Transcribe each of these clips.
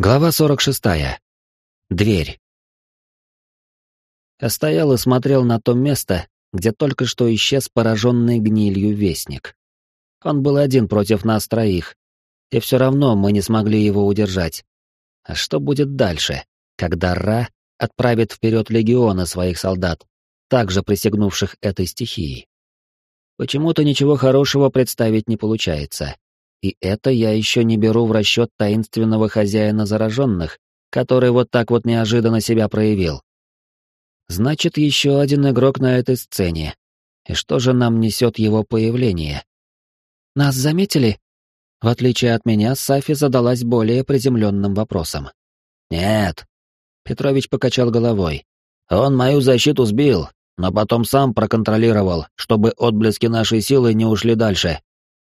Глава 46. Дверь. Я стоял и смотрел на то место, где только что исчез пораженный гнилью вестник. Он был один против нас троих, и все равно мы не смогли его удержать. А что будет дальше, когда Ра отправит вперед легионы своих солдат, также присягнувших этой стихии? Почему-то ничего хорошего представить не получается. И это я еще не беру в расчет таинственного хозяина зараженных, который вот так вот неожиданно себя проявил. Значит, еще один игрок на этой сцене. И что же нам несет его появление? Нас заметили? В отличие от меня, Сафи задалась более приземленным вопросом. Нет. Петрович покачал головой. Он мою защиту сбил, но потом сам проконтролировал, чтобы отблески нашей силы не ушли дальше.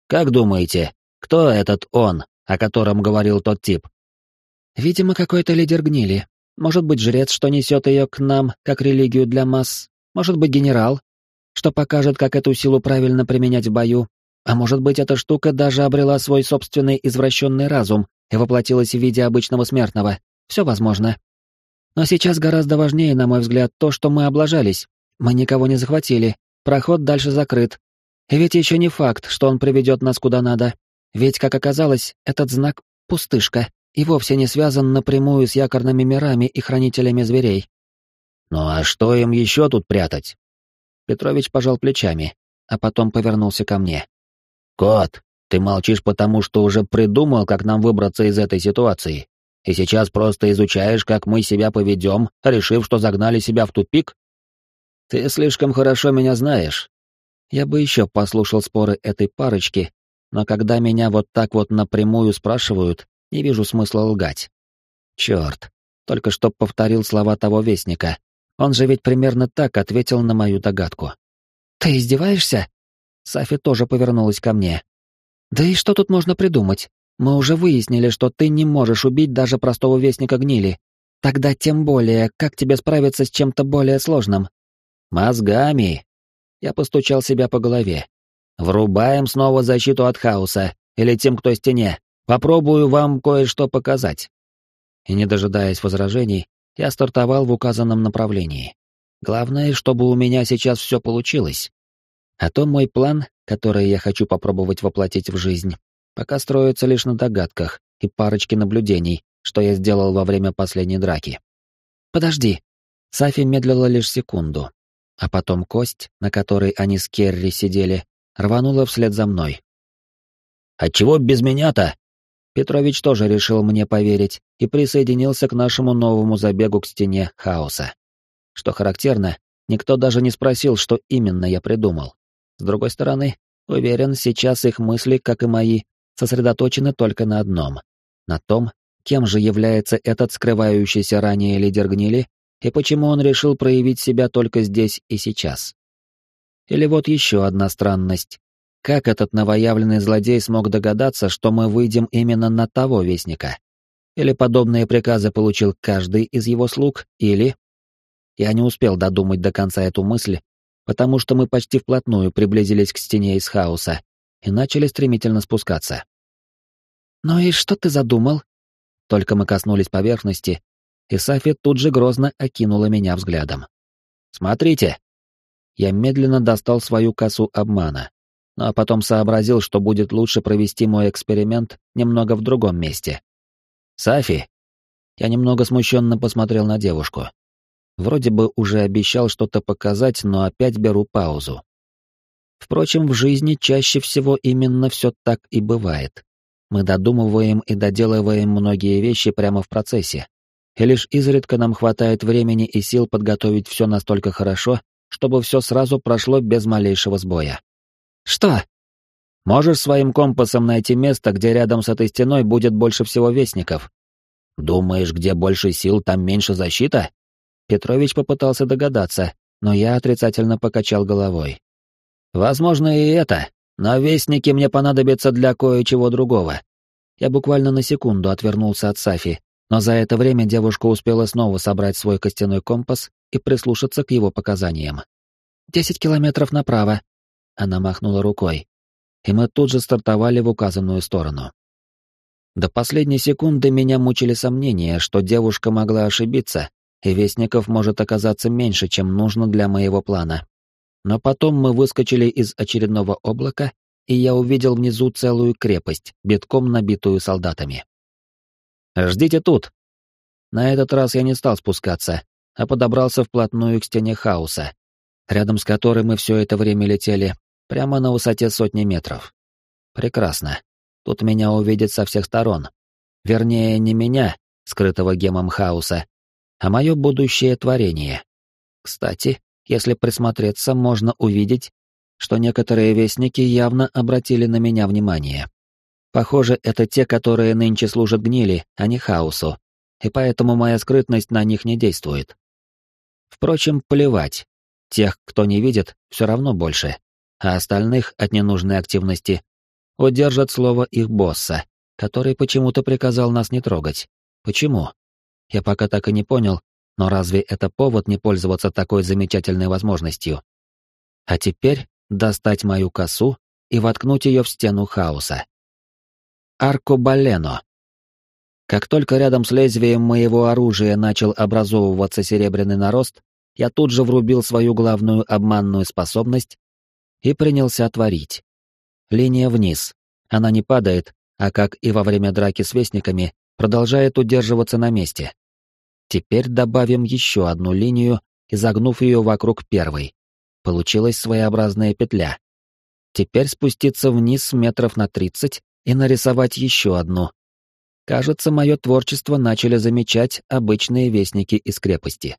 Как думаете, кто этот он, о котором говорил тот тип? Видимо, какой-то лидер гнили. Может быть, жрец, что несет ее к нам, как религию для масс. Может быть, генерал, что покажет, как эту силу правильно применять в бою. А может быть, эта штука даже обрела свой собственный извращенный разум и воплотилась в виде обычного смертного. Все возможно. Но сейчас гораздо важнее, на мой взгляд, то, что мы облажались. Мы никого не захватили, проход дальше закрыт. И ведь еще не факт, что он приведет нас куда надо. Ведь, как оказалось, этот знак — пустышка, и вовсе не связан напрямую с якорными мирами и хранителями зверей. «Ну а что им еще тут прятать?» Петрович пожал плечами, а потом повернулся ко мне. «Кот, ты молчишь потому, что уже придумал, как нам выбраться из этой ситуации, и сейчас просто изучаешь, как мы себя поведем, решив, что загнали себя в тупик?» «Ты слишком хорошо меня знаешь. Я бы еще послушал споры этой парочки, но когда меня вот так вот напрямую спрашивают, не вижу смысла лгать. Черт, только что повторил слова того вестника. Он же ведь примерно так ответил на мою догадку. «Ты издеваешься?» Сафи тоже повернулась ко мне. «Да и что тут можно придумать? Мы уже выяснили, что ты не можешь убить даже простого вестника гнили. Тогда тем более, как тебе справиться с чем-то более сложным?» «Мозгами!» Я постучал себя по голове. Врубаем снова защиту от хаоса, и летим к той стене. Попробую вам кое-что показать. И не дожидаясь возражений, я стартовал в указанном направлении. Главное, чтобы у меня сейчас все получилось. А то мой план, который я хочу попробовать воплотить в жизнь, пока строится лишь на догадках и парочке наблюдений, что я сделал во время последней драки. «Подожди». Сафи медлила лишь секунду, а потом кость, на которой они с Керри сидели, рванула вслед за мной. «Отчего без меня-то?» Петрович тоже решил мне поверить и присоединился к нашему новому забегу к стене хаоса. Что характерно, никто даже не спросил, что именно я придумал. С другой стороны, уверен, сейчас их мысли, как и мои, сосредоточены только на одном — на том, кем же является этот скрывающийся ранее лидер гнили и почему он решил проявить себя только здесь и сейчас. Или вот еще одна странность. Как этот новоявленный злодей смог догадаться, что мы выйдем именно на того вестника? Или подобные приказы получил каждый из его слуг, или... Я не успел додумать до конца эту мысль, потому что мы почти вплотную приблизились к стене из хаоса и начали стремительно спускаться. «Ну и что ты задумал?» Только мы коснулись поверхности, и Сафи тут же грозно окинула меня взглядом. «Смотрите!» Я медленно достал свою косу обмана, ну а потом сообразил, что будет лучше провести мой эксперимент немного в другом месте. «Сафи!» Я немного смущенно посмотрел на девушку. Вроде бы уже обещал что-то показать, но опять беру паузу. Впрочем, в жизни чаще всего именно все так и бывает. Мы додумываем и доделываем многие вещи прямо в процессе. И лишь изредка нам хватает времени и сил подготовить все настолько хорошо, чтобы все сразу прошло без малейшего сбоя. «Что?» «Можешь своим компасом найти место, где рядом с этой стеной будет больше всего вестников?» «Думаешь, где больше сил, там меньше защита?» Петрович попытался догадаться, но я отрицательно покачал головой. «Возможно, и это, но вестники мне понадобятся для кое-чего другого». Я буквально на секунду отвернулся от Сафи, но за это время девушка успела снова собрать свой костяной компас и прислушаться к его показаниям. «Десять километров направо», — она махнула рукой, и мы тут же стартовали в указанную сторону. До последней секунды меня мучили сомнения, что девушка могла ошибиться, и вестников может оказаться меньше, чем нужно для моего плана. Но потом мы выскочили из очередного облака, и я увидел внизу целую крепость, битком набитую солдатами. «Ждите тут!» На этот раз я не стал спускаться, а подобрался вплотную к стене хаоса, рядом с которой мы все это время летели, прямо на высоте сотни метров. Прекрасно. Тут меня увидят со всех сторон. Вернее, не меня, скрытого гемом хаоса, а мое будущее творение. Кстати, если присмотреться, можно увидеть, что некоторые вестники явно обратили на меня внимание. Похоже, это те, которые нынче служат гнили, а не хаосу, и поэтому моя скрытность на них не действует. Впрочем, плевать. Тех, кто не видит, все равно больше, а остальных от ненужной активности удержат слово их босса, который почему-то приказал нас не трогать. Почему? Я пока так и не понял, но разве это повод не пользоваться такой замечательной возможностью? А теперь достать мою косу и воткнуть ее в стену хаоса. Аркобалено. Как только рядом с лезвием моего оружия начал образовываться серебряный нарост, я тут же врубил свою главную обманную способность и принялся творить. Линия вниз. Она не падает, а как и во время драки с вестниками, продолжает удерживаться на месте. Теперь добавим еще одну линию, изогнув ее вокруг первой. Получилась своеобразная петля. Теперь спуститься вниз метров на 30 и нарисовать еще одну. Кажется, мое творчество начали замечать обычные вестники из крепости.